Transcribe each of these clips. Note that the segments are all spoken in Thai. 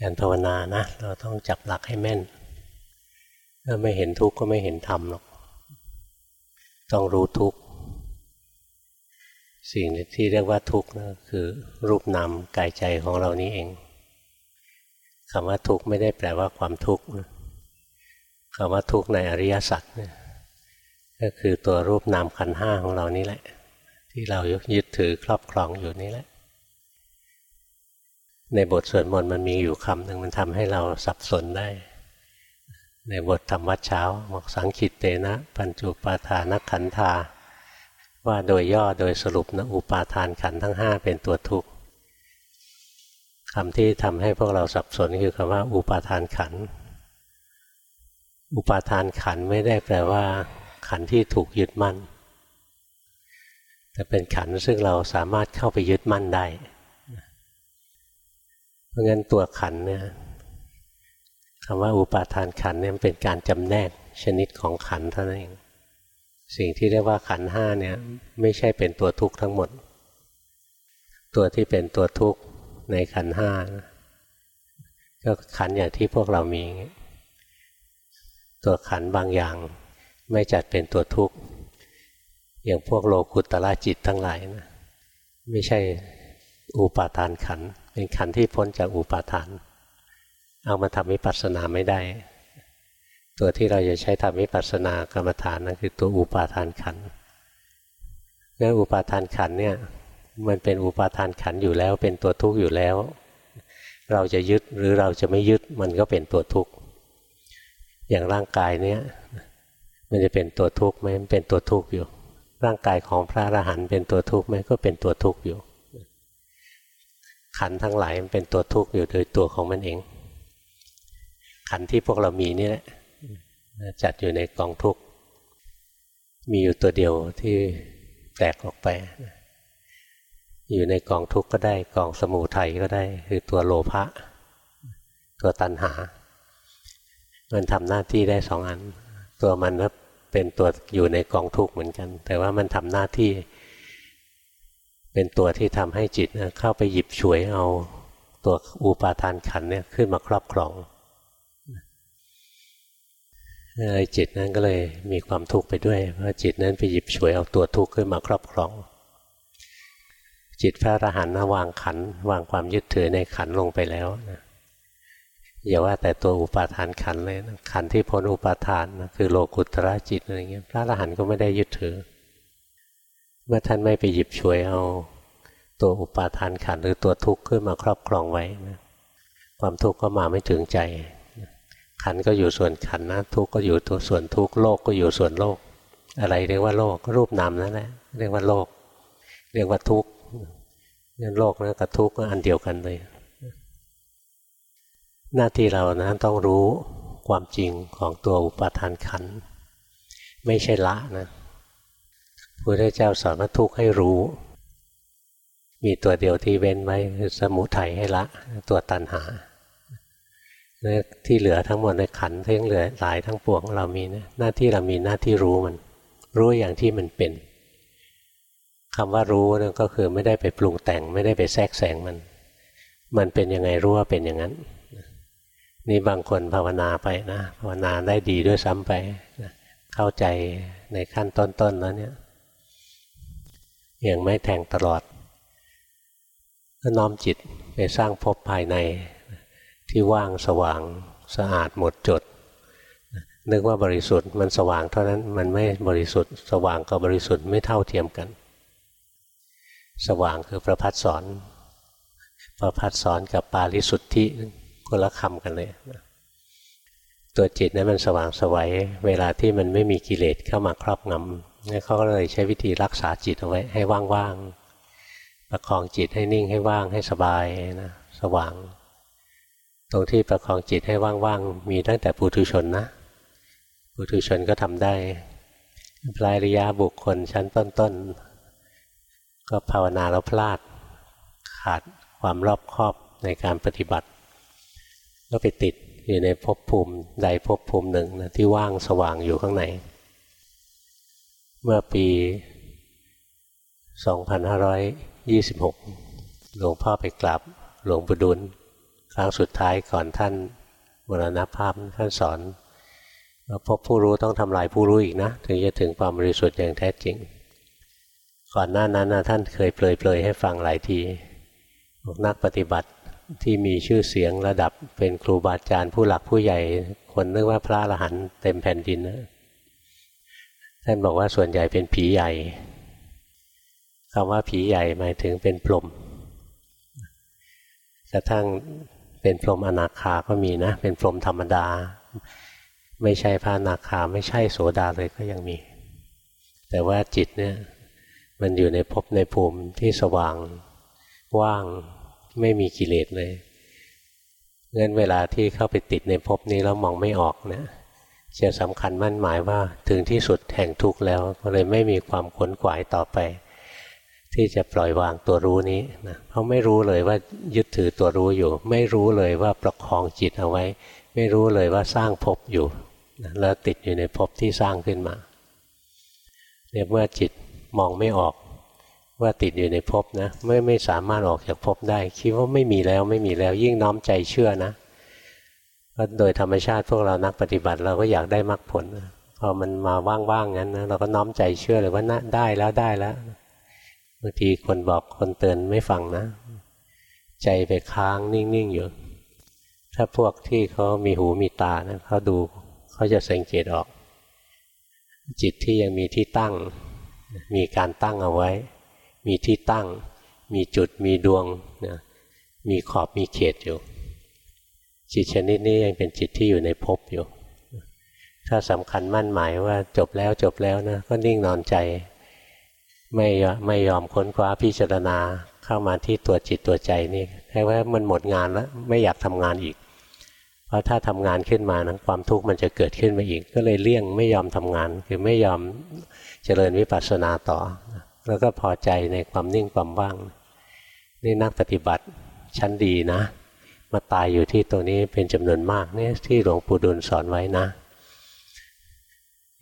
การภาวนานะเราต้องจับหลักให้แม่น ถ้าไม่เห็นทุกข์ก็ไม่เห็นธรรมหรอก ต้องรู้ทุกข์ สิ่งที่เรียกว่าทุกข์นะคือ รูปนามกายใจของเรานี้เองคำว่าทุกข์ไม่ได้แปลว่าความทุกข์คำว่าทุกข์ในอริยสัจก็คือตัวรูปนามขันห้าของเรานี่แหละ ที่เรายึดถือครอบครองอยู่นี่แหละ ในบทสวดมนต์มันมีอยู่คำหนึ่งมันทำให้เราสับสนได้ ในบทธรรมวัดเช้าบอกสังคิตเตนะ ปัญจุปาทานขันธาว่าโดยย่อโดยสรุปนะอุปาทานขันทั้งห้าเป็นตัวทุกข์คำที่ทำให้พวกเราสับสนคือคำว่าอุปาทานขัน อุปาทานขันไม่ได้แปลว่า ขันที่ถูกยึดมั่น แต่เป็นขันซึ่งเราสามารถเข้าไปยึดมั่นได้ เพราะงั้นตัวขันเนี่ยคำว่าอุปาทานขันเนี่ยเป็นการจำแนกชนิดของขันเท่านั้นเอง สิ่งที่เรียกว่าขันห้าเนี่ยไม่ใช่เป็นตัวทุกข์ทั้งหมด ตัวที่เป็นตัวทุกข์ในขันห้าก็ขันอย่างที่พวกเรามี ตัวขันบางอย่างไม่จัดเป็นตัวทุกข์ อย่างพวกโลกุตตะจิตทั้งหลายนะไม่ใช่อุปาทานขัน เป็นขันที่พ้นจากอุปาทาน เอามาทำวิปัสสนาไม่ได้ ตัวที่เราจะใช้ทำวิปัสสนากรรมฐานนั่นคือตัวอุปาทานขันงั้นอุปาทานขันเนี่ยมันเป็นอุปาทานขันอยู่แล้ว เป็นตัวทุกข์อยู่แล้ว เราจะยึดหรือเราจะไม่ยึดมันก็เป็นตัวทุกข์อย่างร่างกายเนี้ยมันจะเป็นตัวทุกข์ไหมมันเป็นตัวทุกข์อยู่ ร่างกายของพระอรหันต์เป็นตัวทุกข์ไหมก็เป็นตัวทุกข์อยู่ ขันทั้งหลายมันเป็นตัวทุกข์อยู่โดยตัวของมันเอง ขันที่พวกเรามีนี่แหละจัดอยู่ในกองทุกข์มีอยู่ตัวเดียวที่แตกออกไป อยู่ในกองทุกข์ก็ได้กองสมูทัยก็ได้ คือตัวโลภะตัวตัณหา มันทำหน้าที่ได้สองอัน ตัวมันก็เป็นตัวอยู่ในกองทุกข์เหมือนกัน แต่ว่ามันทำหน้าที่ เป็นตัวที่ทำให้จิตเข้าไปหยิบฉวยเอาตัวอุปาทานขันเนี่ยขึ้นมาครอบครองจิตนั้นก็เลยมีความทุกข์ไปด้วยเพราะจิตนั้นไปหยิบฉวยเอาตัวทุกข์ขึ้นมาครอบครอง จิตพระอรหันต์วางขันวางความยึดถือในขันลงไปแล้วนะอย่าว่าแต่ตัวอุปาทานขันเลยนะขันที่พ้นอุปาทานนะคือโลกุตระจิตอะไรเงี้ยพระอรหันต์ก็ไม่ได้ยึดถือ เมื่อท่านไม่ไปหยิบฉวยเอา ตัวอุปาทานขันหรือตัวทุกข์ขึ้นมาครอบครองไว้นะความทุกข์ก็มาไม่ถึงใจ ขันก็อยู่ส่วนขันนะทุกข์ก็อยู่ตัวส่วนทุกข์โลกก็อยู่ส่วนโลก อะไรเรียกว่าโลกรูปนามนั่นแหละเรียกว่าโลก เรียกว่าทุกข์นี่โลกนะกับทุกข์ก็อันเดียวกันเลย หน้าที่เรานะต้องรู้ความจริงของตัวอุปาทานขันไม่ใช่ละนะ พุทธเจ้าสอนว่าทุกข์ให้รู้ มีตัวเดียวที่เว้นไว้คือสมุทัยให้ละ ตัวตัณหาที่เหลือทั้งหมดในขันทั้งเหลือหลายทั้งปวงเรามีนะหน้าที่เรามีหน้าที่รู้มัน รู้อย่างที่มันเป็นคำว่ารู้นั่นก็คือไม่ได้ไปปรุงแต่ง ไม่ได้ไปแทรกแซงมัน มันเป็นยังไงรู้ว่าเป็นอย่างนั้น นี่บางคนภาวนาไปนะภาวนาได้ดีด้วยซ้ำไปเข้าใจในขั้นต้นๆแล้วเนี่ย ยังไม่แทงตลอดก็น้อมจิตไปสร้างภพภายในที่ว่างสว่างสะอาดหมดจด นึกว่าบริสุทธิ์มันสว่างเท่านั้นมันไม่บริสุทธิ์ สว่างกับบริสุทธิ์ไม่เท่าเทียมกัน สว่างคือประพัดสอน ประพัดสอนกับปาลิสุทธิคนละคำกันเลย ตัวจิตนั้นมันสว่างสวัยเวลาที่มันไม่มีกิเลสเข้ามาครอบงำ นี่เขาก็เลยใช้วิธีรักษาจิตเอาไว้ให้ว่างๆ ประคองจิตให้นิ่งให้ว่างให้สบายนะสว่าง ตรงที่ประคองจิตให้ว่างๆ มีตั้งแต่ปุถุชนนะปุถุชนก็ทำได้ปลายระยะบุคคลชั้นต้นๆ ก็ภาวนาแล้วพลาด ขาดความรอบคอบในการปฏิบัติ ก็ไปติดอยู่ในภพภูมิใดภพภูมิหนึ่งนะที่ว่างสว่างอยู่ข้างใน เมื่อปี 2526 หลวงพ่อไปกราบหลวงปู่ดุล ครั้งสุดท้ายก่อนท่านมรณภาพท่านสอนว่าพบผู้รู้ต้องทำลายผู้รู้อีกนะ ถึงจะถึงความบริสุทธิ์อย่างแท้จริง ก่อนหน้านั้นนะท่านเคยเปลยๆให้ฟังหลายทีนักปฏิบัติที่มีชื่อเสียงระดับเป็นครูบาอาจารย์ผู้หลักผู้ใหญ่ คนนึกว่าพระอรหันต์เต็มแผ่นดินนะ ท่านบอกว่าส่วนใหญ่เป็นผีใหญ่คำว่าผีใหญ่หมายถึงเป็นพรหมกระทั่งเป็นพรหมอนาคาก็มีนะ เป็นพรหมธรรมดา ไม่ใช่พระอนาคาไม่ใช่โสดาเลยก็ยังมี แต่ว่าจิตเนี่ยมันอยู่ในภพในภูมิที่สว่างว่างไม่มีกิเลสเลยงั้นเวลาที่เข้าไปติดในภพนี้แล้วมองไม่ออกเนะ จะสำคัญมั่นหมายว่าถึงที่สุดแห่งทุกข์แล้วก็เลยไม่มีความขนขวายต่อไป ที่จะปล่อยวางตัวรู้นี้นะเพราะไม่รู้เลยว่ายึดถือตัวรู้อยู่ ไม่รู้เลยว่าประคองจิตเอาไว้ ไม่รู้เลยว่าสร้างภพอยู่นะแล้วติดอยู่ในภพที่สร้างขึ้นมาเนี่ยเมื่อจิตมองไม่ออกว่าติดอยู่ในภพนะไม่ไม่สามารถออกจากภพได้ คิดว่าไม่มีแล้วไม่มีแล้วยิ่งน้อมใจเชื่อนะ ก็โดยธรรมชาติพวกเรานักปฏิบัติ เราก็อยากได้มรรคผลพอมันมาว่างๆงั้นนะเราก็น้อมใจเชื่อเลยว่าน่าได้แล้วได้แล้วบางทีคนบอกคนเตือนไม่ฟังนะ ใจไปค้างนิ่งๆอยู่ถ้าพวกที่เขามีหูมีตานะเขาดูเขาจะสังเกตออก จิตที่ยังมีที่ตั้ง มีการตั้งเอาไว้ มีที่ตั้ง มีจุดมีดวงนะมีขอบมีเขตอยู่ จิตชนิดนี้ยังเป็นจิตที่อยู่ในภพอยู่ ถ้าสำคัญมั่นหมายว่าจบแล้วจบแล้วนะก็นิ่งนอนใจ ไม่ไม่ยอมค้นคว้าพิจารณาเข้ามาที่ตัวจิตตัวใจนี่แค่ว่ามันหมดงานแล้วไม่อยากทำงานอีก เพราะถ้าทำงานขึ้นมานะความทุกข์มันจะเกิดขึ้นมาอีก ก็เลยเลี่ยงไม่ยอมทำงาน คือไม่ยอมเจริญวิปัสสนาต่อ แล้วก็พอใจในความนิ่งความว่าง นี่นักปฏิบัติชั้นดีนะ มาตายอยู่ที่ตรงนี้เป็นจำนวนมากเนี่ยที่หลวงปู่ดุลสอนไว้นะ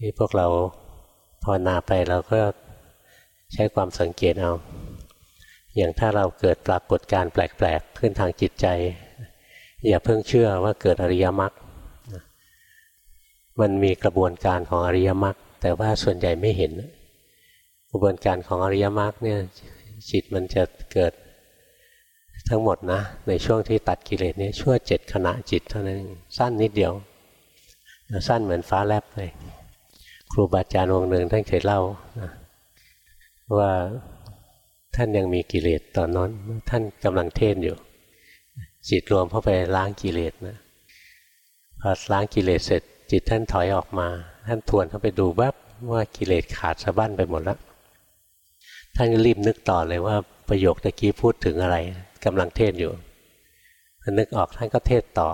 นี่พวกเราภาวนาไปเราก็ใช้ความสังเกตเอา อย่างถ้าเราเกิดปรากฏการแปลกๆขึ้นทางจิตใจ อย่าเพิ่งเชื่อว่าเกิดอริยมรรคมันมีกระบวนการของอริยมรรคแต่ว่าส่วนใหญ่ไม่เห็น กระบวนการของอริยมรรคเนี่ยจิตมันจะเกิด ทั้งหมดนะ ในช่วงที่ตัดกิเลสนี้ชั่วเจ็ดขณะจิตเท่านั้นสั้นนิดเดียว สั้นเหมือนฟ้าแลบเลยครูบาอาจารย์องค์หนึ่งท่านเคยเล่านะว่าท่านยังมีกิเลสตอนนั้นท่านกำลังเทศอยู่ จิตรวมเข้าไปล้างกิเลสนะพอล้างกิเลสเสร็จ จิตท่านถอยออกมา ท่านทวนเข้าไปดูแบบว่ากิเลสขาดสะบั้นไปหมดแล้วท่านก็รีบนึกต่อเลยว่าประโยคตะกี้พูดถึงอะไร กำลังเทศอยู่นึกออกท่านก็เทศต่อ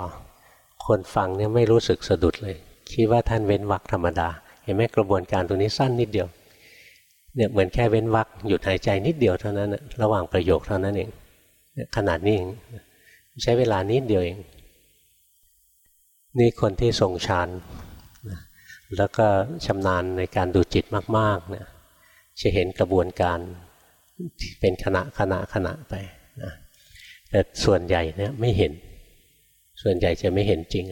คนฟังเนี่ยไม่รู้สึกสะดุดเลย คิดว่าท่านเว้นวักธรรมดา เห็นไหมกระบวนการตรงนี้สั้นนิดเดียว เนี่ยเหมือนแค่เว้นวักหยุดหายใจนิดเดียวเท่านั้นระหว่างประโยคเท่านั้นเองขนาดนี้เองใช้เวลานิดเดียวเอง นี่คนที่ทรงฌานแล้วก็ชำนาญในการดูจิตมากๆเนี่ยจะเห็นกระบวนการเป็นขณะขณะขณะไป แต่ส่วนใหญ่เนี่ยไม่เห็น ส่วนใหญ่จะไม่เห็นจริง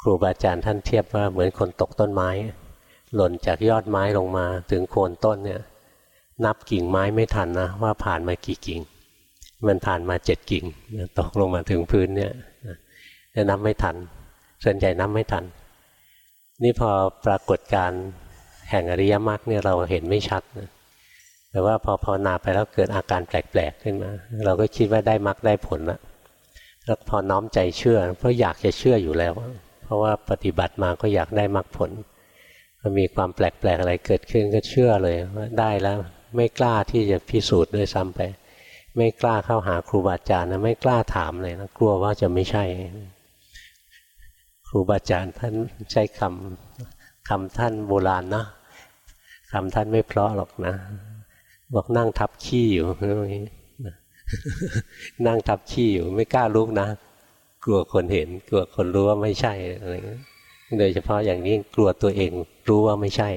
ครูบาอาจารย์ท่านเทียบว่าเหมือนคนตกต้นไม้ หล่นจากยอดไม้ลงมาถึงโคนต้นเนี่ย นับกิ่งไม้ไม่ทันนะว่าผ่านมากี่กิ่ง มันผ่านมาเจ็ดกิ่งตกลงมาถึงพื้นเนี่ยจะนับไม่ทัน ส่วนใหญ่นับไม่ทัน นี่พอปรากฏการแห่งอริยมรรคเนี่ยเราเห็นไม่ชัดนะ แต่ว่าพอภาวนาไปแล้วเกิดอาการแปลกๆขึ้นมา เราก็คิดว่าได้มรรคได้ผลแล้วแล้วพอน้อมใจเชื่อ เพราะอยากจะเชื่ออยู่แล้ว เพราะว่าปฏิบัติมาก็อยากได้มรรคผลพอมีความแปลกๆอะไรเกิดขึ้นก็เชื่อเลยว่าได้แล้วไม่กล้าที่จะพิสูจน์ด้วยซ้ำไป ไม่กล้าเข้าหาครูบาอาจารย์นะไม่กล้าถามเลยนะกลัวว่าจะไม่ใช่ ครูบาอาจารย์ท่านใช้คำคำท่านโบราณนะคำท่านไม่เพราะหรอกนะ บอกนั่งทับขี้อยู่นั่งทับขี้อยู่ ไม่กล้าลุกนะ กลัวคนเห็น กลัวคนรู้ว่าไม่ใช่อะไรโดยเฉพาะอย่างนี้กลัวตัวเองรู้ว่าไม่ใช่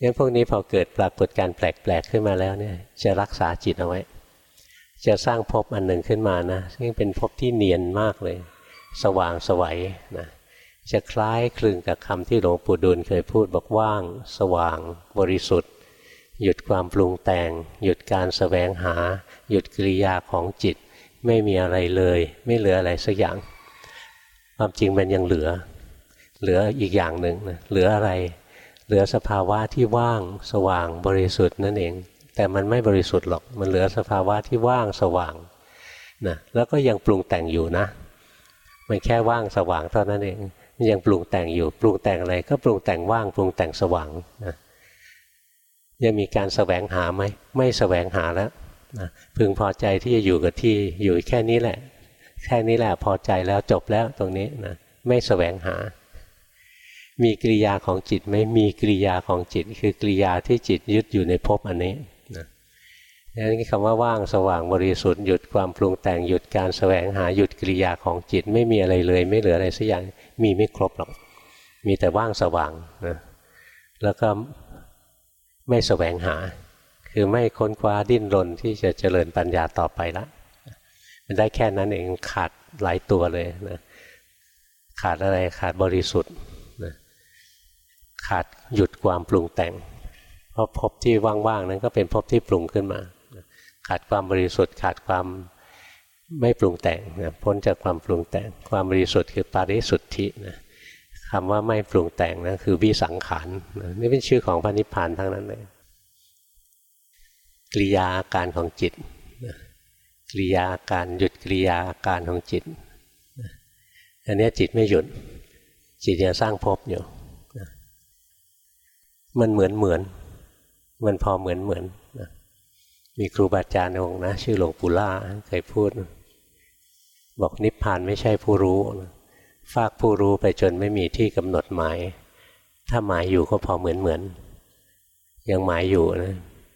งั้นพวกนี้พอเกิดปรากฏการแปลกๆขึ้นมาแล้วเนี่ย จะรักษาจิตเอาไว้ จะสร้างภพอันหนึ่งขึ้นมานะซึ่งเป็นภพที่เนียนมากเลย สว่างสวัยนะจะคล้ายคลึงกับคำที่หลวงปู่ดูลเคยพูดบอกว่าง สว่าง บริสุทธิ์ หยุดความปรุงแต่ง หยุดการสแสวงหา หยุดกิริยาของจิต ไม่มีอะไรเลย ไม่เหลืออะไรสักอย่าง ความจริงมันยังเหลือ เหลืออีกอย่างหนึ่งนะเหลืออะไร เหลือสภาวะที่ว่างสว่างบริสุทธิ์นั่นเอง แต่มันไม่บริสุทธิ์หรอก มันเหลือสภาวะที่ว่างสว่างนะแล้วก็ยังปรุงแต่งอยู่นะ มันแค่ว่างสว่างเท่านั้นเองยังปรุงแต่งอยู่ ปรุงแต่งอะไรก็ปรุงแต่งว่างปรุงแต่งสว่างนะ ยังมีการสแสวงหาไหมไม่สแสวงหาแล้วนะพึงพอใจที่จะอยู่กับที่อยู่แค่นี้แหละ แค่นี้แหละพอใจแล้วจบแล้วตรงนี้นะไม่สแสวงหา มีกิริยาของจิตไหมมีกิริยาของจิต คือกิริยาที่จิตยึดอยู่ในภพอันนี้นะนี่คำว่าว่างสว่างบริสุทธิ์หยุดความปรุงแต่งหยุดการแสวงหาหยุดกิริยาของจิตไม่มีอะไรเลย ไม่เหลืออะไรสักอย่างมีไม่ครบหรอก มีแต่ว่างสว่างนะแล้วก็ ไม่แสวงหา คือไม่ค้นคว้าดิ้นรนที่จะเจริญปัญญาต่อไปละมันได้แค่นั้นเองขาดหลายตัวเลยนะขาดอะไรขาดบริสุทธิ์นะขาดหยุดความปรุงแต่ง เพราะพบที่ว่างๆนั้นก็เป็นพบที่ปรุงขึ้นมาขาดความบริสุทธิ์ขาดความไม่ปรุงแต่งนะพ้นจากความปรุงแต่ง ความบริสุทธิ์คือปาริสุทธินะ คำว่าไม่ปรุงแต่งนะคือวิสังขารนี่เป็นชื่อของพระนิพพานทั้งนั้นเลยกิริยาอาการของจิตกิริยาอาการหยุดกิริยาอาการของจิตอันนี้จิตไม่หยุด จิตยังสร้างภพอยู่มันเหมือนเหมือน มันพอเหมือนเหมือนมีครูบาอาจารย์องค์นะชื่อหลวงปู่ล่าเคยพูด บอกนิพพานไม่ใช่ผู้รู้ ฝากผู้รู้ไปจนไม่มีที่กำหนดหมาย ถ้าหมายอยู่ก็พอเหมือนเหมือน ยังหมายอยู่นะ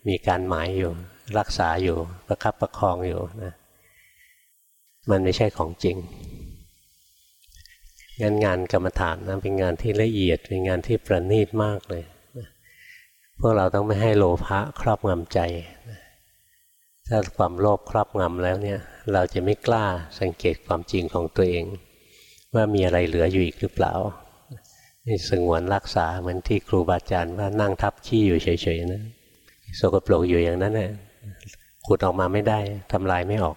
มีการหมายอยู่ รักษาอยู่ประคับประคองอยู่นะมันไม่ใช่ของจริงงานงานกรรมฐานนะเป็นงานที่ละเอียด เป็นงานที่ประณีตมากเลยพวกเราต้องไม่ให้โลภะครอบงำใจ ถ้าความโลภครอบงำแล้วเนี่ย เราจะไม่กล้าสังเกตความจริงของตัวเอง ว่ามีอะไรเหลืออยู่อีกหรือเปล่านี่สงวนรักษาเหมือนที่ครูบาอาจารย์ว่านั่งทับขี้อยู่เฉยๆนะสกปรกอยู่อย่างนั้นนะขุดออกมาไม่ได้ทำลายไม่ออก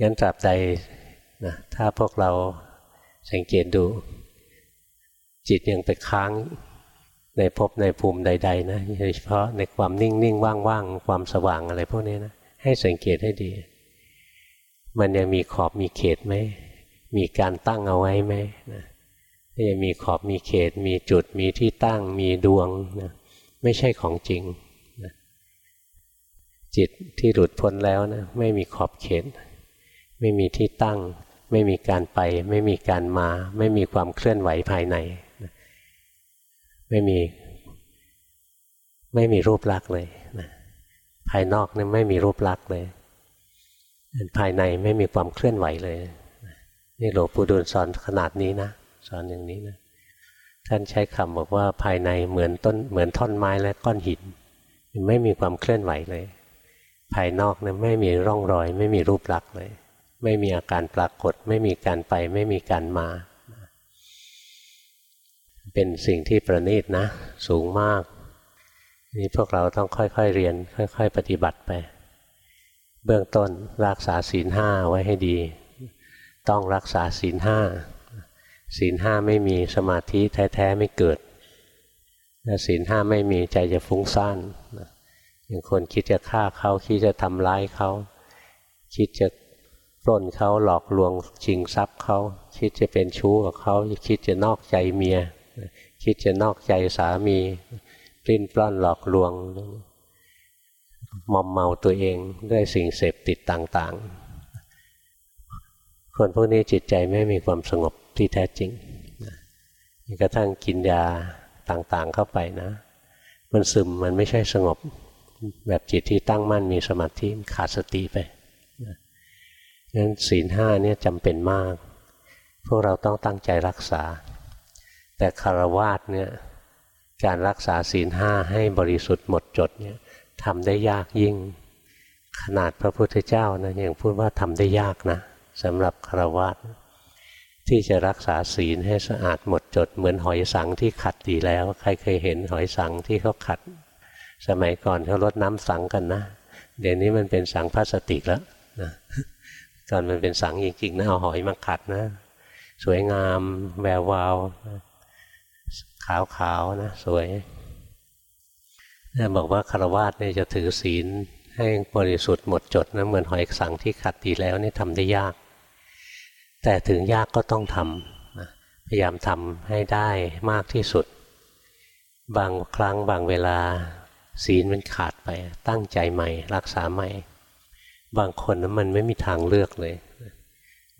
งั้นตราบใดนะถ้าพวกเราสังเกตดู จิตยังไปค้างในภพในภูมิใด ๆ นะโดยเฉพาะในความนิ่งนิ่งว่างๆ ความสว่างอะไรพวกนี้นะให้สังเกตให้ดี มันยังมีขอบมีเขตไหม มีการตั้งเอาไว้ไหมนะยังมีขอบมีเขต มีจุดมีที่ตั้งมีดวงนะไม่ใช่ของจริงนะจิตที่หลุดพ้นแล้วนะไม่มีขอบเขต ไม่มีที่ตั้ง ไม่มีการไป ไม่มีการมา ไม่มีความเคลื่อนไหวภายในนะไม่มี ไม่มีรูปลักษณ์เลยนะภายนอกนี่ไม่มีรูปลักษณ์เลย ภายในไม่มีความเคลื่อนไหวเลย นี่หลวงปู่ดูลสอนขนาดนี้นะ สอนอย่างนี้นะ ท่านใช้คำบอกว่าภายในเหมือนต้นเหมือนท่อนไม้และก้อนหิน ไม่มีความเคลื่อนไหวเลย ภายนอกนี่ไม่มีร่องรอย ไม่มีรูปลักษณ์เลย ไม่มีอาการปรากฏ ไม่มีการไป ไม่มีการมา เป็นสิ่งที่ประณีตนะ สูงมาก นี่พวกเราต้องค่อยๆเรียน ค่อย ๆ ปฏิบัติไป เบื้องต้นรักษาศีลห้าไว้ให้ดี ต้องรักษาศีลห้าศีลห้าไม่มีสมาธิแท้ๆไม่เกิดถ้าศีลห้าไม่มีใจจะฟุ้งซ่านอย่างคนคิดจะฆ่าเขาคิดจะทำร้ายเขา คิดจะปล้นเขาหลอกลวงชิงทรัพย์เขาคิดจะเป็นชู้กับเขาคิดจะนอกใจเมีย คิดจะนอกใจสามี ปลิ้นปล้อนหลอกลวง มอมเมาตัวเองด้วยสิ่งเสพติดต่างๆ คนพวกนี้จิตใจไม่มีความสงบที่แท้จริงกระทั่งกินยาต่างๆเข้าไปนะ มันซึมมันไม่ใช่สงบแบบจิตที่ตั้งมั่นมีสมาธิขาดสติไปงั้นศีลห้าเนี่ยจำเป็นมาก พวกเราต้องตั้งใจรักษา แต่คารวาสเนี่ยการรักษาศีลห้าให้บริสุทธิ์หมดจดเนี่ย ทำได้ยากยิ่ง ขนาดพระพุทธเจ้านะยังพูดว่าทำได้ยากนะสำหรับคารวะที่จะรักษาศีลให้สะอาดหมดจดเหมือนหอยสังที่ขัดดีแล้ว ใครเคยเห็นหอยสังที่เขาขัด สมัยก่อนเขาลดน้ำสังกันนะเดี๋ยวนี้มันเป็นสังพลาสติกแล้วนะก่อนมันเป็นสังจริงๆนะเอาหอยมาขัดนะ สวยงามแวววาวขาวๆนะสวย บอกว่าคารวะเนี่ยจะถือศีลให้บริสุทธิ์หมดจดนะเหมือนหอยสังที่ขัดดีแล้วนี่ทำได้ยาก แต่ถึงยากก็ต้องทำพยายามทำให้ได้มากที่สุด บางครั้งบางเวลา ศีลมันขาดไปตั้งใจใหม่ รักษาใหม่ บางคนนะมันไม่มีทางเลือกเลย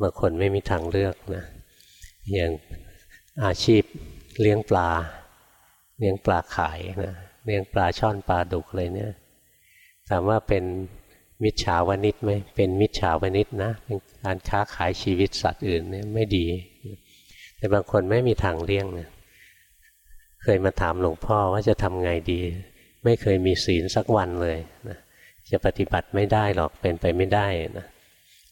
บางคนไม่มีทางเลือกนะอย่างอาชีพเลี้ยงปลา เลี้ยงปลาขายนะ เลี้ยงปลาช่อนปลาดุกเลยเนี่ยถามว่าเป็นมิจฉาวนิชไหมเป็นมิจฉาวนิชนะเป็นการค้าขายชีวิตสัตว์อื่นเนี่ยไม่ดี แต่บางคนไม่มีทางเลี้ยงเนี่ยเคยมาถามหลวงพ่อว่าจะทำไงดี ไม่เคยมีศีลสักวันเลยนะจะปฏิบัติไม่ได้หรอกเป็นไปไม่ได้นะ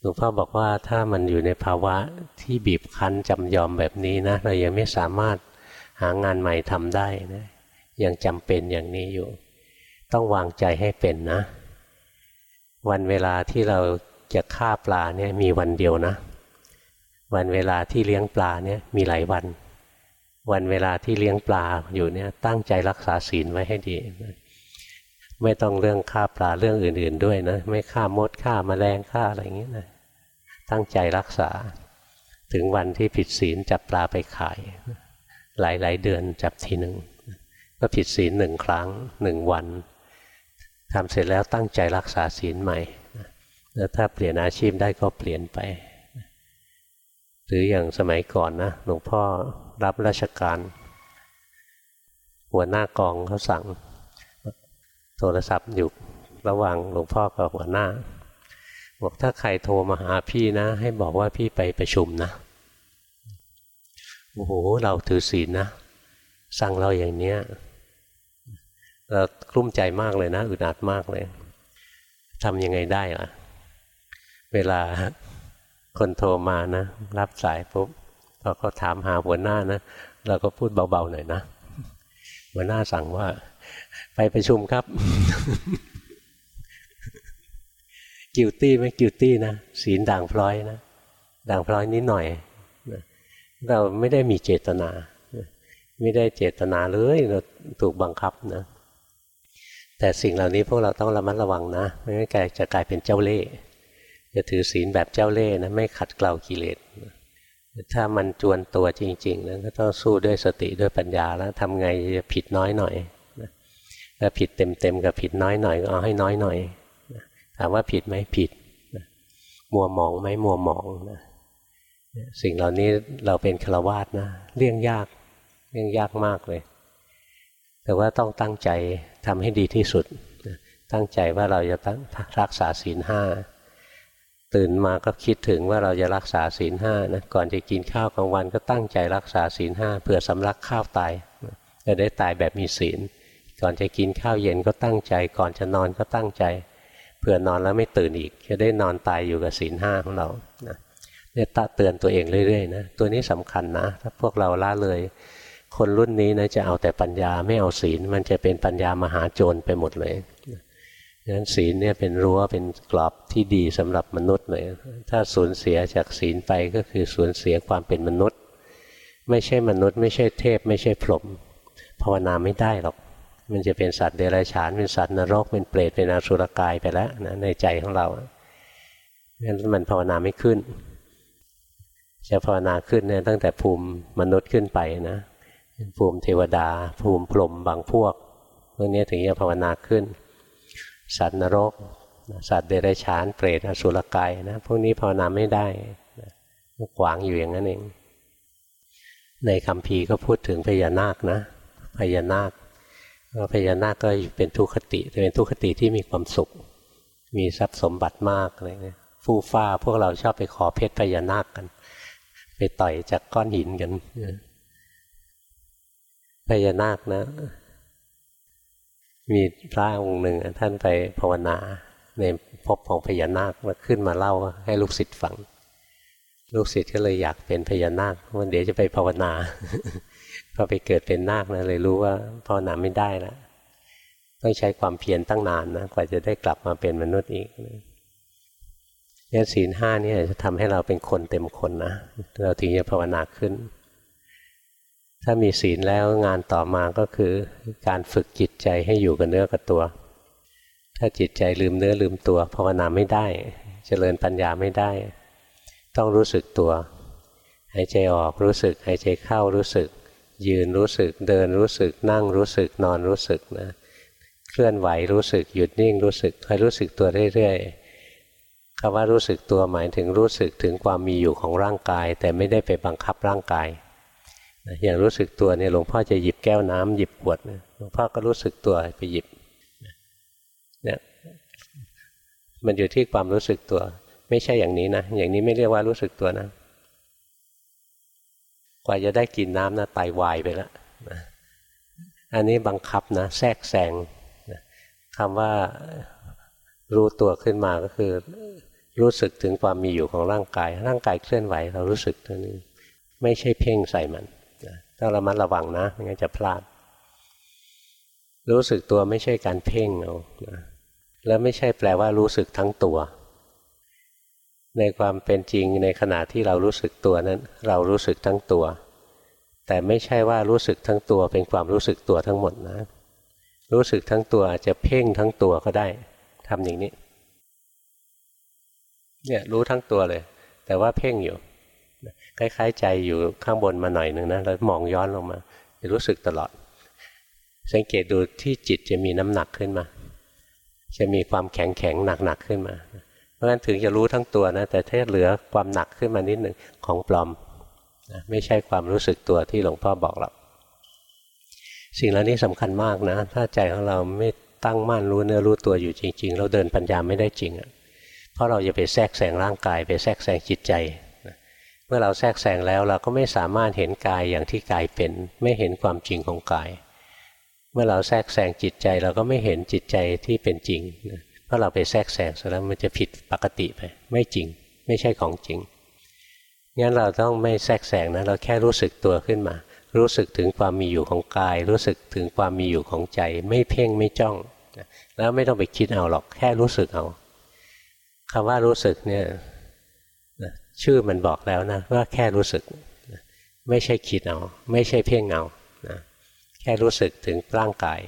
หลวงพ่อบอกว่าถ้ามันอยู่ในภาวะที่บีบคั้นจำยอมแบบนี้นะเรายังไม่สามารถหางานใหม่ทำได้นะ ยังจำเป็นอย่างนี้อยู่ ต้องวางใจให้เป็นนะ วันเวลาที่เราจะฆ่าปลาเนี่ยมีวันเดียวนะ วันเวลาที่เลี้ยงปลาเนี่ยมีหลายวัน วันเวลาที่เลี้ยงปลาอยู่เนี่ยตั้งใจรักษาศีลไว้ให้ดี ไม่ต้องเรื่องฆ่าปลาเรื่องอื่น ๆ ด้วยนะ ไม่ฆ่ามดฆ่ามาแมลงฆ่าอะไรอย่างเงี้ยนะตั้งใจรักษาถึงวันที่ผิดศีลจับปลาไปขาย หลาย ๆ เดือนจับทีหนึ่ง ก็ผิดศีลหนึ่งครั้งหนึ่งวันทำเสร็จแล้วตั้งใจรักษาศีลใหม่แล้วถ้าเปลี่ยนอาชีพได้ก็เปลี่ยนไปหรืออย่างสมัยก่อนนะหลวงพ่อรับราชการ หัวหน้ากองเขาสั่ง โทรศัพท์อยู่ระหว่างหลวงพ่อกับหัวหน้า บอกถ้าใครโทรมาหาพี่นะ ให้บอกว่าพี่ไปประชุมนะโอ้โหเราถือศีลนะ สั่งเราอย่างเนี้ย เรากลุ้มใจมากเลยนะอึดอัดมากเลยทำยังไงได้ล่ะ เวลาคนโทรมานะ รับสายปุ๊บพอเขาถามหาหัวหน้านะเราก็พูดเบาๆหน่อยนะหัวหน้าสั่งว่า ไปประชุมครับกิวตี้ไม่กิวตี้นะศีลด่างพลอยนะด่างพลอยนิดหน่อยเราไม่ได้มีเจตนา ไม่ได้เจตนาเลยเราถูกบังคับนะ แต่สิ่งเหล่านี้พวกเราต้องระมัดระวังนะ ไม่งั้นจะกลายเป็นเจ้าเล่ห์จะถือศีลแบบเจ้าเล่ห์นะไม่ขัดเกลากิเลสถ้ามันจวนตัวจริงๆนะก็ต้องสู้ด้วยสติด้วยปัญญาแล้วทำไงจะผิดน้อยหน่อยถ้าผิดเต็มๆกับผิดน้อยหน่อยก็เอาให้น้อยหน่อยถามว่าผิดไหมผิดมัวหมองไหมมัวหมองนะสิ่งเหล่านี้เราเป็นฆราวาสนะเลี่ยงยากเลี่ยงยากมากเลย แต่ว่าต้องตั้งใจ ทำให้ดีที่สุด ตั้งใจว่าเราจะตั้งรักษาศีลห้าตื่นมาก็คิดถึงว่าเราจะรักษาศีลห้านะก่อนจะกินข้าวกลางวันก็ตั้งใจรักษาศีลห้าเพื่อสำลักข้าวตายจะได้ตายแบบมีศีล ก่อนจะกินข้าวเย็นก็ตั้งใจ ก่อนจะนอนก็ตั้งใจเพื่อนอนแล้วไม่ตื่นอีก จะได้นอนตายอยู่กับศีลห้าของเราเนี่ยตะเตือนตัวเองเรื่อยๆนะตัวนี้สำคัญนะถ้าพวกเราละเลย คนรุ่นนี้นะจะเอาแต่ปัญญาไม่เอาศีล มันจะเป็นปัญญามหาโจรไปหมดเลยดังนั้นศีลเนี่ยเป็นรั้วเป็นกรอบที่ดีสำหรับมนุษย์เลย ถ้าสูญเสียจากศีลไปก็คือสูญเสียความเป็นมนุษย์ ไม่ใช่มนุษย์ ไม่ใช่เทพ ไม่ใช่พรหมภาวนาไม่ได้หรอก มันจะเป็นสัตว์เดรัจฉานเป็นสัตว์นรกเป็นเปรตเป็นอสุรกายไปแล้วนะในใจของเรางั้นมันภาวนาไม่ขึ้นจะภาวนาขึ้นเนี่ยตั้งแต่ภูมิมนุษย์ขึ้นไปนะ ภูมิเทวดา ภูมิพรหมบางพวกพวกนี้ถึงจะภาวนาขึ้น สัตว์นรก สัตว์เดรัจฉานเปรตอสุรกายนะพวกนี้ภาวนาไม่ได้ขวางอยู่อย่างนั้นเอง ในคำพีก็พูดถึงพญานาคนะพญานาคก็พญานาคก็เป็นทุคติเป็นทุคติที่มีความสุข มีทรัพย์สมบัติมากอะไรเงี้ยฟู่ฟ้าพวกเราชอบไปขอเพชรพญานาคกัน ไปต่อยจากก้อนหินกัน พญานาคนะ มีพระองค์หนึ่งท่านไปภาวนาในภพของพญานาคมาขึ้นมาเล่าให้ลูกศิษย์ฟัง ลูกศิษย์ก็เลยอยากเป็นพญานาควันเดี๋ยวจะไปภาวนาพอไปเกิดเป็นนาคนะเลยรู้ว่าภาวนาไม่ได้แล้วต้องใช้ความเพียรตั้งนานนะกว่าจะได้กลับมาเป็นมนุษย์อีกเนี่ยศีลห้านี่จะทำให้เราเป็นคนเต็มคนนะเราถึงจะภาวนาขึ้น ถ้ามีศีลแล้วงานต่อมาก็คือการฝึกจิตใจให้อยู่กับเนื้อกับตัว ถ้าจิตใจลืมเนื้อลืมตัวภาวนาไม่ได้จเจริญปัญญาไม่ได้ ต้องรู้สึกตัว หายใจออกรู้สึก หายใจเข้ารู้สึก ยืนรู้สึกเดินรู้สึก นั่งรู้สึกนอนรู้สึกนะเคลื่อนไหวรู้สึกหยุดนิ่งรู้สึกคอยรู้สึกตัวเรื่อยๆคำว่ารู้สึกตัวหมายถึงรู้สึกถึงความมีอยู่ของร่างกาย แต่ไม่ได้ไปบังคับร่างกาย อย่างรู้สึกตัวเนี่ยหลวงพ่อจะหยิบแก้วน้ำหยิบขวดหลวงพ่อก็รู้สึกตัวไปหยิบเนี่ยมันอยู่ที่ความรู้สึกตัว ไม่ใช่อย่างนี้นะอย่างนี้ไม่เรียกว่ารู้สึกตัวนะกว่าจะได้กินน้ำนะไตาวายไปแล้วอันนี้บังคับนะ แทรกแซงคำว่ารู้ตัวขึ้นมาก็คือ รู้สึกถึงความมีอยู่ของร่างกาย ร่างกายเคลื่อนไหวเรารู้สึกตัวนี้ ไม่ใช่เพ่งใส่มัน ต้องระมัดระวังนะไม่งั้นจะพลาด รู้สึกตัวไม่ใช่การเพ่งเอานะแล้วไม่ใช่แปลว่ารู้สึกทั้งตัว ในความเป็นจริงในขณะที่เรารู้สึกตัวนั้น เรารู้สึกทั้งตัว แต่ไม่ใช่ว่ารู้สึกทั้งตัวเป็นความรู้สึกตัวทั้งหมดนะ รู้สึกทั้งตัวอาจจะเพ่งทั้งตัวก็ได้ทำอย่างนี้เนี่ยรู้ทั้งตัวเลย แต่ว่าเพ่งอยู่ คล้ายๆใจอยู่ข้างบนมาหน่อยหนึ่งนะแล้วมองย้อนลงมาจะรู้สึกตลอด สังเกตดูที่จิตจะมีน้ำหนักขึ้นมา จะมีความแข็งแข็งหนักหนักขึ้นมา เพราะฉะนั้นถึงจะรู้ทั้งตัวนะ แต่ถ้าเหลือความหนักขึ้นมานิดหนึ่งของปลอมไม่ใช่ความรู้สึกตัวที่หลวงพ่อบอกหรอกสิ่งเหล่านี้สำคัญมากนะ ถ้าใจของเราไม่ตั้งมั่นรู้เนื้อรู้ตัวอยู่จริง ๆ เราเดินปัญญาไม่ได้จริงเพราะเราจะไปแทรกแซงร่างกาย ไปแทรกแซงจิตใจ เมื่อเราแทรกแซงแล้วเราก็ไม่สามารถเห็นกายอย่างที่กายเป็น ไม่เห็นความจริงของกาย เมื่อเราแทรกแซงจิตใจเราก็ไม่เห็นจิตใจที่เป็นจริงเพราะเราไปแทรกแซงซะแล้วมันจะผิดปกติไป ไม่จริง ไม่ใช่ของจริงงั้นเราต้องไม่แทรกแซงนะเราแค่รู้สึกตัวขึ้นมา รู้สึกถึงความมีอยู่ของกาย รู้สึกถึงความมีอยู่ของใจ ไม่เพ่งไม่จ้อง แล้วไม่ต้องไปคิดเอาหรอกแค่รู้สึกเอาคำว่ารู้สึกเนี่ย ชื่อมันบอกแล้วนะว่าแค่รู้สึก ไม่ใช่คิดเอา ไม่ใช่เพ่งเอานะแค่รู้สึกถึงร่างกาย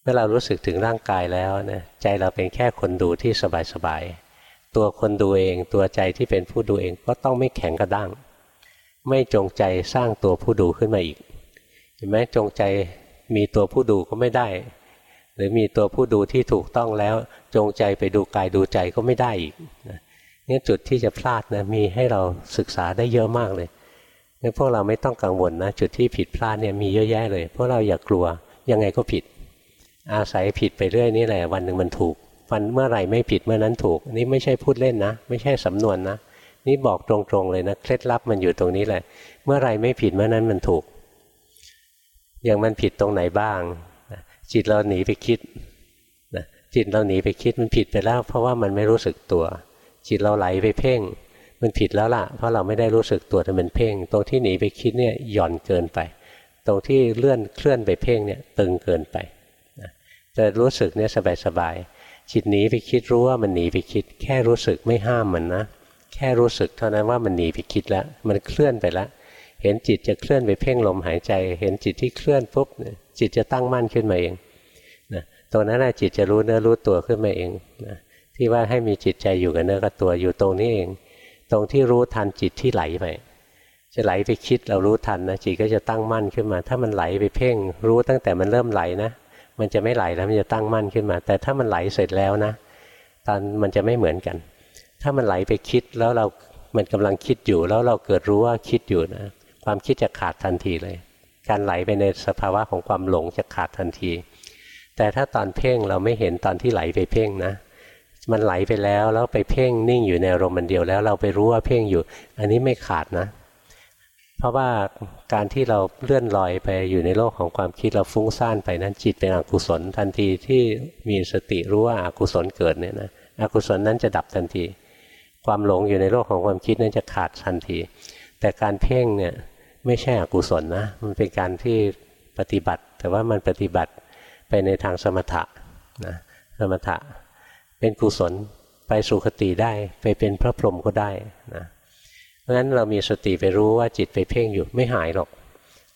เมื่อเรารู้สึกถึงร่างกายแล้วนะใจเราเป็นแค่คนดูที่สบายๆตัวคนดูเองตัวใจที่เป็นผู้ดูเองก็ต้องไม่แข็งกระด้าง ไม่จงใจสร้างตัวผู้ดูขึ้นมาอีกเห็นไหมจงใจมีตัวผู้ดูก็ไม่ได้ หรือมีตัวผู้ดูที่ถูกต้องแล้วจงใจไปดูกายดูใจก็ไม่ได้อีกนี่ จุดที่จะพลาดนะมีให้เราศึกษาได้เยอะมากเลยงั้นพวกเราไม่ต้องกังวลนะจุดที่ผิดพลาดเนี่ยมีเยอะแยะเลยพวกเราอย่ากลัวยังไงก็ผิด อาศัยผิดไปเรื่อยนี่แหละวันหนึ่งมันถูกวันเมื่อไหร่ไม่ผิดเมื่อนั้นถูก นี่ไม่ใช่พูดเล่นนะ ไม่ใช่สำนวนนะ นี่บอกตรงๆเลยนะเคล็ดลับมันอยู่ตรงนี้แหละ เมื่อไรไม่ผิดเมื่อนั้นมันถูก อย่างมันผิดตรงไหนบ้างจิตเราหนีไปคิดจิตเราหนีไปคิดมันผิดไปแล้ว เพราะว่ามันไม่รู้สึกตัว จิตเราไหลไปเพ่ง มันผิดแล้วล่ะ เพราะเราไม่ได้รู้สึกตัวแต่มันเพ่ง ตรงที่หนีไปคิดเนี่ยหย่อนเกินไป ตรงที่เลื่อนเคลื่อนไปเพ่งเนี่ยตึงเกินไปแต่รู้สึกเนี่ยสบายๆจิตหนีไปคิดรู้ว่ามันหนีไปคิด แค่รู้สึกไม่ห้ามมันนะแค่รู้สึกเท่านั้นว่ามันหนีไปคิดแล้ว มันเคลื่อนไปแล้วเห็นจิตจะเคลื่อนไปเพ่งลมหายใจ เห็นจิตที่เคลื่อนปุ๊บจิตจะตั้งมั่นขึ้นมาเองนะตรงนั้นจิตจะรู้เนื้อรู้ตัวขึ้นมาเองนะ ที่ว่าให้มีจิตใจอยู่กับเนื้อกับตัวอยู่ตรงนี้เอง ตรงที่รู้ทันจิตที่ไหลไปจะไหลไปคิดเรารู้ทันนะจิตก็จะตั้งมั่นขึ้นมา ถ้ามันไหลไปเพ่ง รู้ตั้งแต่มันเริ่มไหลนะมันจะไม่ไหลแล้วมันจะตั้งมั่นขึ้นมา แต่ถ้ามันไหลเสร็จแล้วนะตอนมันจะไม่เหมือนกัน ถ้ามันไหลไปคิดแล้วเรา มันกำลังคิดอยู่ แล้วเราเกิดรู้ว่าคิดอยู่นะความคิดจะขาดทันทีเลย การไหลไปในสภาวะของความหลงจะขาดทันที แต่ถ้าตอนเพ่งเราไม่เห็นตอนที่ไหลไปเพ่งนะ มันไหลไปแล้วแล้วไปเพ่งนิ่งอยู่ในอารมณ์มันเดียวแล้ว เราไปรู้ว่าเพ่งอยู่ อันนี้ไม่ขาดนะ เพราะว่าการที่เราเลื่อนลอยไปอยู่ในโลกของความคิดเราฟุ้งซ่านไปนั้นจิตเป็นอกุศลทันทีที่มีสติรู้ว่าอากุศลเกิดเนี่ยนะอกุศลนั้นจะดับทันที ความหลงอยู่ในโลกของความคิดนั้นจะขาดทันที แต่การเพ่งเนี่ยไม่ใช่อกุศลนะมันเป็นการที่ปฏิบัติ แต่ว่ามันปฏิบัติไปในทางสมถะนะสมถะ เป็นกุศลไปสุคติได้ ไปเป็นพระพรหมก็ได้นะเพราะฉะนั้นเรามีสติไปรู้ว่าจิตไปเพ่งอยู่ไม่หายหรอก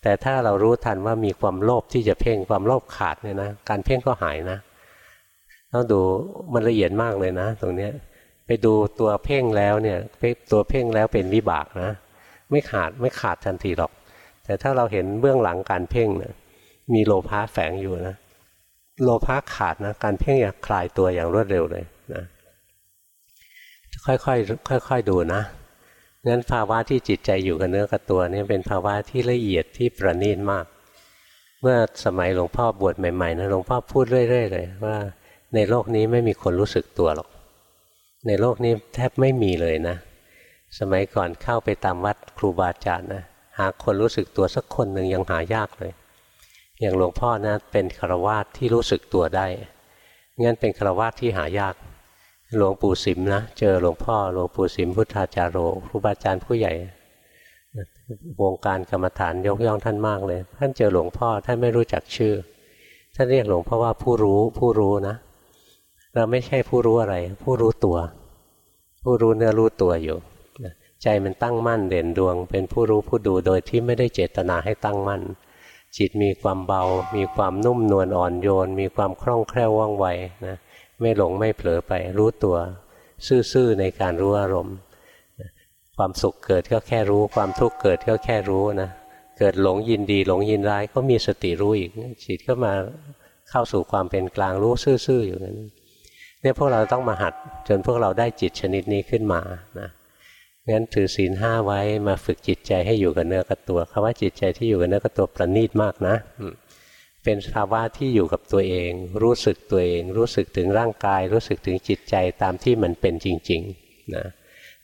แต่ถ้าเรารู้ทันว่ามีความโลภที่จะเพ่งความโลภขาดเนี่ยนะการเพ่งก็หายนะต้องดูมันละเอียดมากเลยนะ ตรงเนี้ยไปดูตัวเพ่งแล้วเนี่ยตัวเพ่งแล้วเป็นวิบากนะ ไม่ขาดไม่ขาดทันทีหรอก แต่ถ้าเราเห็นเบื้องหลังการเพ่งเนี่ยมีโลภะแฝงอยู่นะ โลภะขาดนะการเพ่งอยากคลายตัวอย่างรวดเร็วเลยนะค่อยๆค่อยๆดูนะงั้นภาวะที่จิตใจอยู่กับเนื้อกับตัวนี่เป็นภาวะที่ละเอียดที่ประณีตมาก เมื่อสมัยหลวงพ่อบวชใหม่ๆนะหลวงพ่อพูดเรื่อยๆเลยว่าในโลกนี้ไม่มีคนรู้สึกตัวหรอก ในโลกนี้แทบไม่มีเลยนะ สมัยก่อนเข้าไปตามวัดครูบาอาจารย์นะหาคนรู้สึกตัวสักคนหนึ่งยังหายากเลย อย่างหลวงพ่อนะเป็นคารวาสที่รู้สึกตัวได้งั้นเป็นคารวาสที่หายาก หลวงปู่สิมนะเจอหลวงพ่อหลวงปู่สิมพุทธาจารโรครูบาอาจารย์ผู้ใหญ่วงการกรรมฐานยกย่องท่านมากเลย ท่านเจอหลวงพ่อท่านไม่รู้จักชื่อ ท่านเรียกหลวงพ่อว่าผู้รู้ผู้รู้นะ เราไม่ใช่ผู้รู้อะไร ผู้รู้ตัว ผู้รู้เนื้อรู้ตัวอยู่ใจมันตั้งมั่นเด่นดวง เป็นผู้รู้ผู้ดูโดยที่ไม่ได้เจตนาให้ตั้งมั่น จิตมีความเบา มีความนุ่มนวลอ่อนโยน มีความคล่องแคล่วว่องไวนะไม่หลงไม่เผลอไปรู้ตัว ซื่อๆในการรู้อารมณ์ ความสุขเกิดก็แค่รู้ ความทุกข์เกิดก็แค่รู้นะเกิดหลงยินดีหลงยินร้ายก็มีสติรู้อีกจิตก็มาเข้าสู่ความเป็นกลางรู้ซื่อๆอยู่นั้นเนี่ยพวกเราต้องมาหัด จนพวกเราได้จิตชนิดนี้ขึ้นมานะ งั้นถือศีลห้าไว้มาฝึกจิตใจให้อยู่กับเนื้อกับตัวคำว่าจิตใจที่อยู่กับเนื้อกับตัวประณีตมากนะ เป็นภาวะที่อยู่กับตัวเอง รู้สึกตัวเอง รู้สึกถึงร่างกาย รู้สึกถึงจิตใจตามที่มันเป็นจริงๆนะ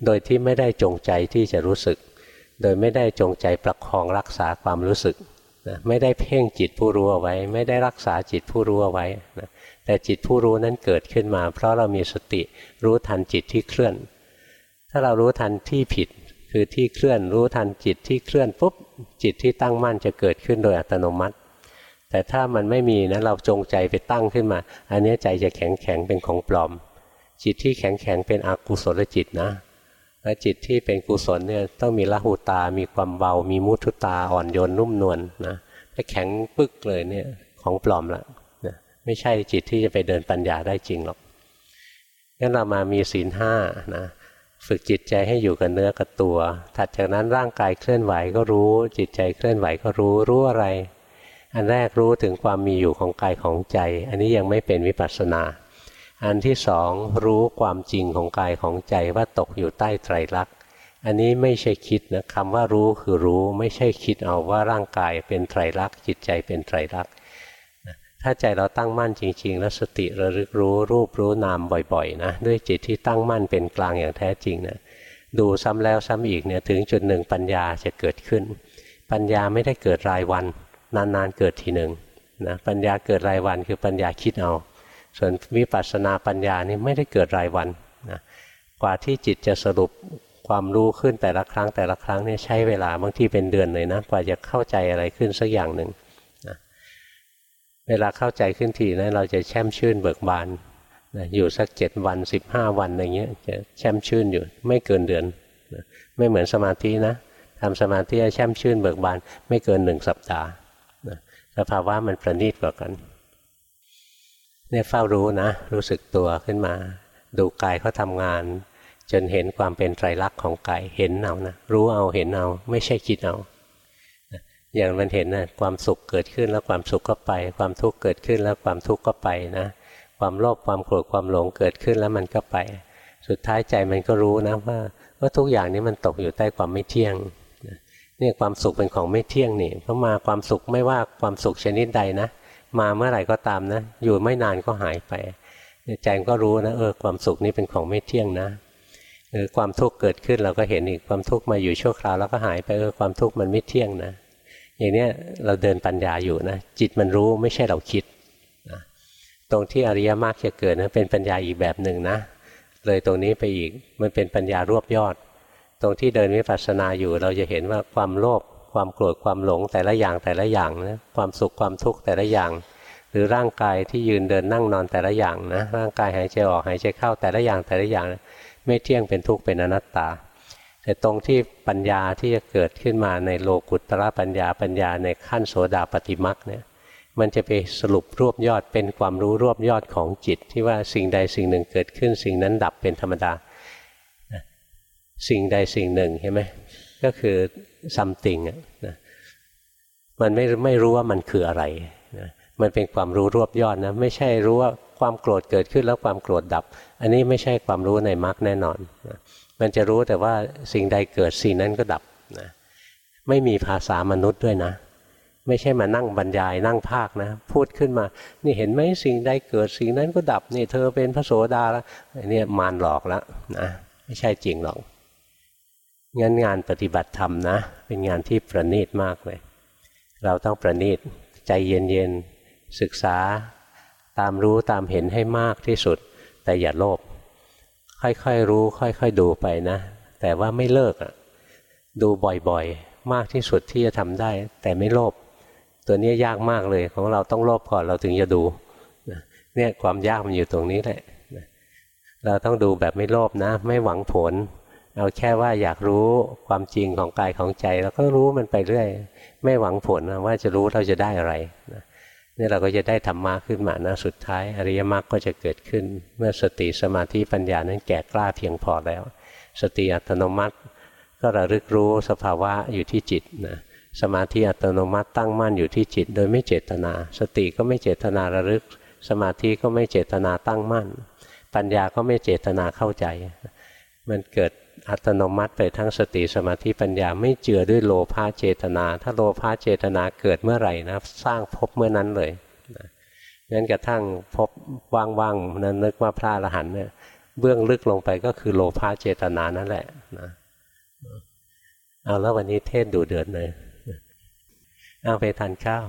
โดยที่ไม่ได้จงใจที่จะรู้สึก โดยไม่ได้จงใจประคองรักษาความรู้สึกนะไม่ได้เพ่งจิตผู้รู้เอาไว้ ไม่ได้รักษาจิตผู้รู้เอาไว้นะแต่จิตผู้รู้นั้นเกิดขึ้นมา เพราะเรามีสติรู้ทันจิตที่เคลื่อน ถ้าเรารู้ทันที่ผิดคือที่เคลื่อนรู้ทันจิตที่เคลื่อนปุ๊บจิตที่ตั้งมั่นจะเกิดขึ้นโดยอัตโนมัติ แต่ถ้ามันไม่มีนะเราจงใจไปตั้งขึ้นมา อันนี้ใจจะแข็งแข็งเป็นของปลอม จิตที่แข็งแข็งเป็นอกุศลจิตนะ และจิตที่เป็นกุศลเนี่ยต้องมีละหูตา มีความเบา มีมุทุตาอ่อนโยนนุ่มนวลนะถ้าแข็งปึกเลยเนี่ยของปลอมละนะไม่ใช่จิตที่จะไปเดินปัญญาได้จริงหรอกงั้นเรามามีศีลห้านะ ฝึกจิตใจให้อยู่กับเนื้อกับตัว ถัดจากนั้นร่างกายเคลื่อนไหวก็รู้ จิตใจเคลื่อนไหวก็รู้ รู้อะไร อันแรกรู้ถึงความมีอยู่ของกายของใจ อันนี้ยังไม่เป็นวิปัสสนา อันที่สองรู้ความจริงของกายของใจว่าตกอยู่ใต้ไตรลักษณ์ อันนี้ไม่ใช่คิดนะคำว่ารู้คือรู้ ไม่ใช่คิดเอาว่าร่างกายเป็นไตรลักษณ์จิตใจเป็นไตรลักษณ์ ถ้าใจเราตั้งมั่นจริง ๆ แล้วสติระลึกรู้รูปรู้นามบ่อยๆนะด้วยจิตที่ตั้งมั่นเป็นกลางอย่างแท้จริงนะดูซ้ำแล้วซ้ำอีกเนี่ยถึงจุดหนึ่งปัญญาจะเกิดขึ้น ปัญญาไม่ได้เกิดรายวัน นานๆเกิดทีหนึ่งนะปัญญาเกิดรายวันคือปัญญาคิดเอา ส่วนวิปัสสนาปัญญานี่ไม่ได้เกิดรายวันนะกว่าที่จิตจะสรุปความรู้ขึ้นแต่ละครั้งแต่ละครั้งเนี่ยใช้เวลาบางทีเป็นเดือนเลยนะกว่าจะเข้าใจอะไรขึ้นสักอย่างหนึ่ง เวลาเข้าใจขึ้นทีนะเราจะแช่มชื่นเบิกบานนะอยู่สักเจ็ดวันสิบห้าวันอะไรเงี้ยจะแช่มชื่นอยู่ไม่เกินเดือนนะไม่เหมือนสมาธินะทำสมาธิแช่มชื่นเบิกบาน ไม่เกินหนึ่งสัปดาห์สภาวะมันประณีตกว่ากันเนี่ยเฝ้ารู้นะ รู้สึกตัวขึ้นมา ดูกายเขาทำงาน จนเห็นความเป็นไตรลักษณ์ของกายเห็นเอานะรู้เอาเห็นเอา ไม่ใช่คิดเอา อย่างมันเห็นนะความสุขเกิดขึ้นแล้วความสุขก็ไป ความทุกข์เกิดขึ้นแล้วความทุกข์ก็ไปนะความโลภความโกรธความหลงเกิดขึ้นแล้วมันก็ไป สุดท้ายใจมันก็รู้นะว่าว่าทุกอย่างนี้มันตกอยู่ใต้ความไม่เที่ยงเนี่ยความสุขเป็นของไม่เที่ยงนี่เพราะมาความสุขไม่ว่าความสุขชนิดใดนะ มาเมื่อไหร่ก็ตามนะ อยู่ไม่นานก็หายไปใจก็รู้นะเออความสุขนี้เป็นของไม่เที่ยงนะหรือความทุกข์เกิดขึ้นเราก็เห็นอีกความทุกข์มาอยู่ชั่วคราวแล้วก็หายไปเออความทุกข์มันไม่เที่ยงนะ อย่างนี้เราเดินปัญญาอยู่นะจิตมันรู้ไม่ใช่เราคิดนะตรงที่อริยมรรคจะเกิดนะเป็นปัญญาอีกแบบหนึ่งนะเลยตรงนี้ไปอีกมันเป็นปัญญารวบยอด ตรงที่เดินวิปัสสนาอยู่เราจะเห็นว่าความโลภความโกรธความหลงแต่ละอย่างแต่ละอย่างนะความสุขความทุกข์แต่ละอย่าง หรือร่างกายที่ยืนเดินนั่งนอนแต่ละอย่างนะร่างกายหายใจออกหายใจเข้าแต่ละอย่างแต่ละอย่างนะไม่เที่ยงเป็นทุกข์เป็นอนัตตา แต่ตรงที่ปัญญาที่จะเกิดขึ้นมาในโลกุตตระปัญญาปัญญาในขั้นโสดาปฏิมักเนี่ยมันจะไปสรุปรวบยอดเป็นความรู้รวบยอดของจิต ที่ว่าสิ่งใดสิ่งหนึ่งเกิดขึ้น สิ่งนั้นดับเป็นธรรมดา สิ่งใดสิ่งหนึ่งใช่ไหมก็คือซัมติงอะมันไม่ไม่รู้ว่ามันคืออะไรนะมันเป็นความรู้รวบยอดนะไม่ใช่รู้ว่าความโกรธเกิดขึ้นแล้วความโกรธดับ อันนี้ไม่ใช่ความรู้ในมรรคแน่นอนนะ มันจะรู้แต่ว่าสิ่งใดเกิดสิ่งนั้นก็ดับนะไม่มีภาษามนุษย์ด้วยนะ ไม่ใช่มานั่งบรรยายนั่งภาคนะ พูดขึ้นมา นี่เห็นไหมสิ่งใดเกิดสิ่งนั้นก็ดับนี่เธอเป็นพระโสดาแล้วนี่มารหลอกแล้วนะไม่ใช่จริงหรอกงั้นงานปฏิบัติธรรมนะ เป็นงานที่ประณีตมากเลย เราต้องประณีตใจเย็นๆศึกษาตามรู้ตามเห็นให้มากที่สุด แต่อย่าโลภ ค่อยๆรู้ ค่อยๆดูไปนะ แต่ว่าไม่เลิกอะดูบ่อยๆ มากที่สุดที่จะทำได้ แต่ไม่โลภตัวนี้ยากมากเลยของเราต้องโลภก่อนเราถึงจะดูเนี่ยความยากมันอยู่ตรงนี้แหละเราต้องดูแบบไม่โลภนะ ไม่หวังผล เอาแค่ว่าอยากรู้ความจริงของกายของใจ แล้วก็รู้มันไปเรื่อย ไม่หวังผลว่าจะรู้เราจะได้อะไรนะ นี่เราก็จะได้ธรรมะขึ้นมานะสุดท้าย อริยมรรคก็จะเกิดขึ้น เมื่อสติสมาธิปัญญานั้นแก่กล้าเพียงพอแล้ว สติอัตโนมัติ ก็ระลึกรู้สภาวะอยู่ที่จิตนะสมาธิอัตโนมัติตั้งมั่นอยู่ที่จิต โดยไม่เจตนา สติก็ไม่เจตนาระลึก สมาธิก็ไม่เจตนาตั้งมั่น ปัญญาก็ไม่เจตนาเข้าใจ มันเกิด อัตโนมัติไปทั้งสติสมาธิปัญญาไม่เจือด้วยโลภะเจตนา ถ้าโลภะเจตนาเกิดเมื่อไหร่นะสร้างภพเมื่อนั้นเลยนะงั้นกระทั่งพบว่างๆนั้นนึกว่าพระอรหันต์เนี่ยเบื้องลึกลงไปก็คือโลภะเจตนานั่นแหละนะเอาแล้ววันนี้เทศดูเดือดเลยเอาไปทานข้าว